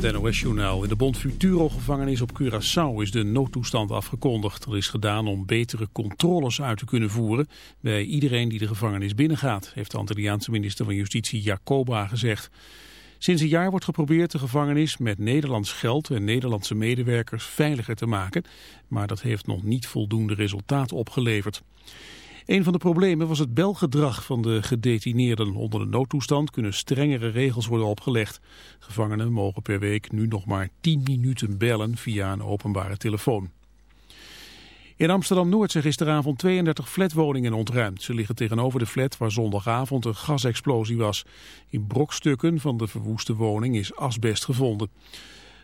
Het NOS-journaal. In de Bond Futuro-gevangenis op Curaçao is de noodtoestand afgekondigd. Dat is gedaan om betere controles uit te kunnen voeren bij iedereen die de gevangenis binnengaat, heeft de Antilliaanse minister van Justitie Jacoba gezegd. Sinds een jaar wordt geprobeerd de gevangenis met Nederlands geld en Nederlandse medewerkers veiliger te maken, maar dat heeft nog niet voldoende resultaat opgeleverd. Een van de problemen was het belgedrag van de gedetineerden. Onder de noodtoestand kunnen strengere regels worden opgelegd. Gevangenen mogen per week nu nog maar 10 minuten bellen via een openbare telefoon. In Amsterdam-Noord zijn gisteravond 32 flatwoningen ontruimd. Ze liggen tegenover de flat waar zondagavond een gasexplosie was. In brokstukken van de verwoeste woning is asbest gevonden.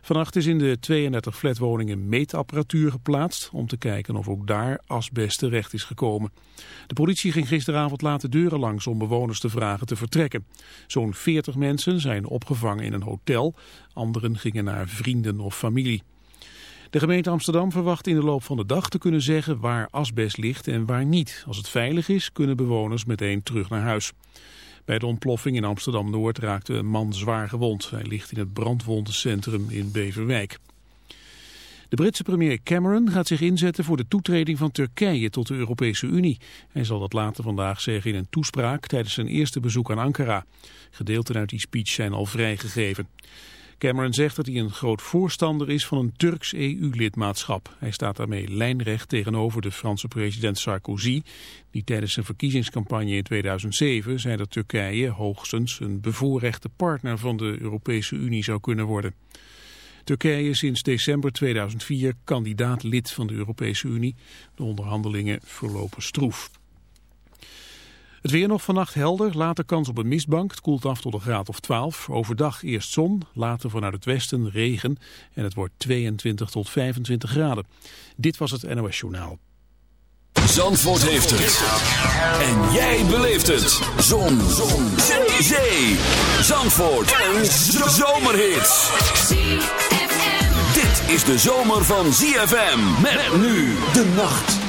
Vannacht is in de 32 flatwoningen meetapparatuur geplaatst om te kijken of ook daar asbest terecht is gekomen. De politie ging gisteravond laat de deuren langs om bewoners te vragen te vertrekken. Zo'n 40 mensen zijn opgevangen in een hotel, anderen gingen naar vrienden of familie. De gemeente Amsterdam verwacht in de loop van de dag te kunnen zeggen waar asbest ligt en waar niet. Als het veilig is, kunnen bewoners meteen terug naar huis. Bij de ontploffing in Amsterdam-Noord raakte een man zwaar gewond. Hij ligt in het brandwondencentrum in Beverwijk. De Britse premier Cameron gaat zich inzetten voor de toetreding van Turkije tot de Europese Unie. Hij zal dat later vandaag zeggen in een toespraak tijdens zijn eerste bezoek aan Ankara. Gedeelten uit die speech zijn al vrijgegeven. Cameron zegt dat hij een groot voorstander is van een Turks EU-lidmaatschap. Hij staat daarmee lijnrecht tegenover de Franse president Sarkozy, die tijdens zijn verkiezingscampagne in 2007 zei dat Turkije hoogstens een bevoorrechte partner van de Europese Unie zou kunnen worden. Turkije is sinds december 2004 kandidaat lid van de Europese Unie. De onderhandelingen verlopen stroef. Het weer nog vannacht helder, later kans op een mistbank. Het koelt af tot een graad of 12. Overdag eerst zon, later vanuit het westen regen. En het wordt 22 tot 25 graden. Dit was het NOS Journaal. Zandvoort heeft het. En jij beleeft het. Zon. zon. Zee. Zee. Zandvoort. Een zomerhit. Dit is de zomer van ZFM. Met nu de nacht.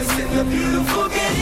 In the beautiful game.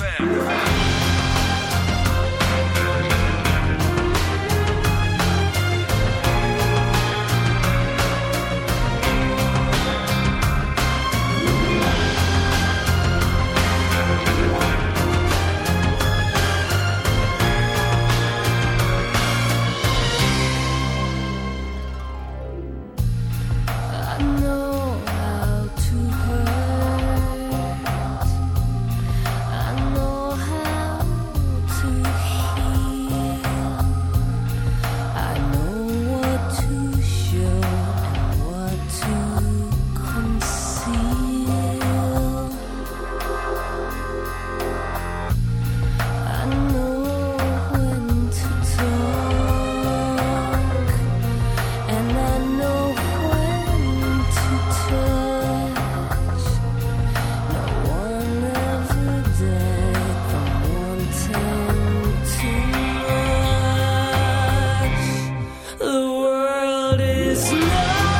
this love.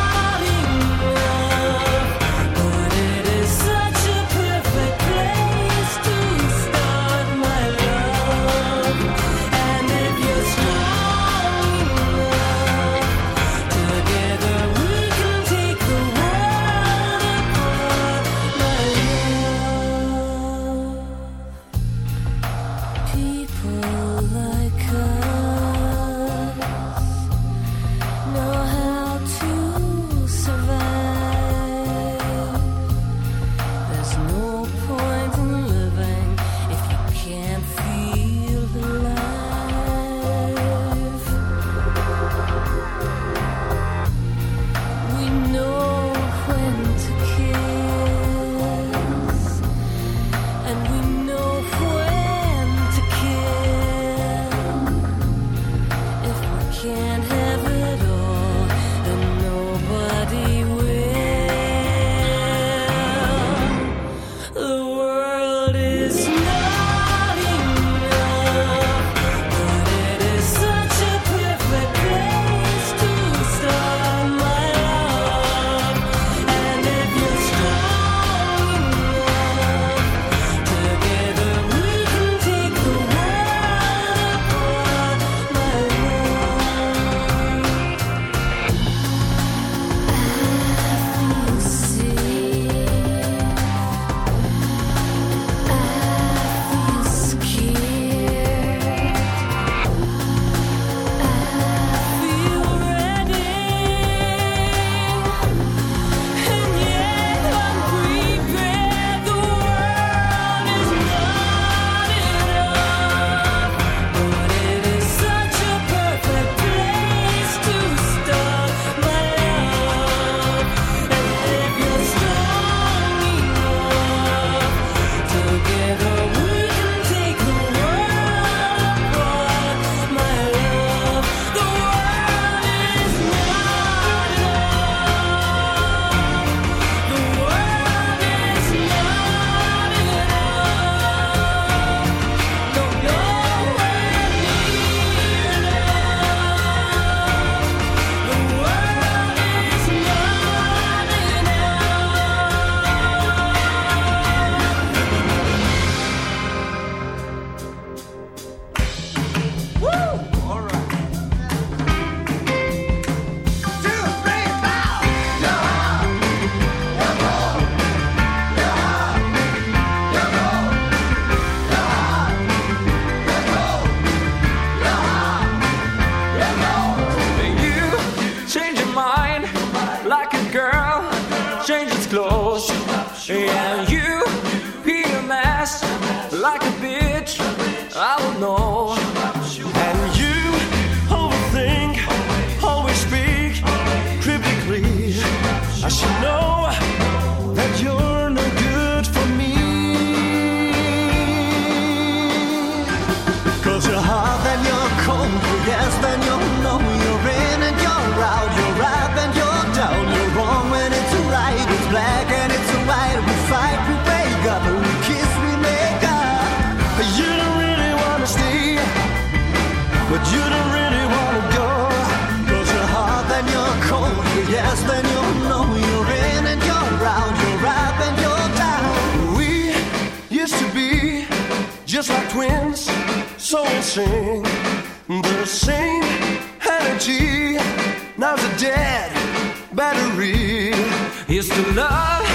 cold. Yes, then you'll know you're in and you're out, you're up and you're down. We used to be just like twins, so in. The same energy, now's a dead battery. Used to love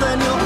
than your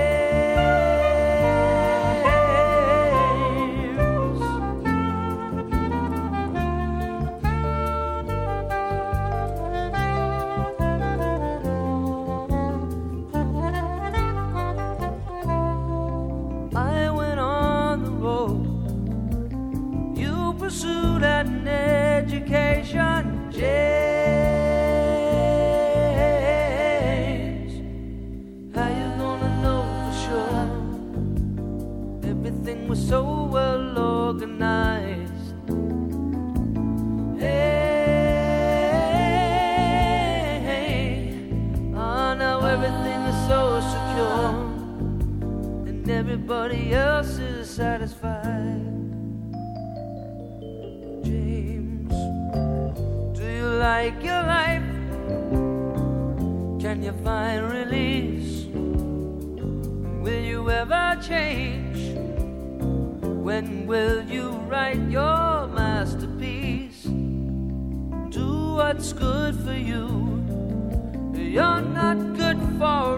Will you ever change? When will you write your masterpiece? Do what's good for you. You're not good for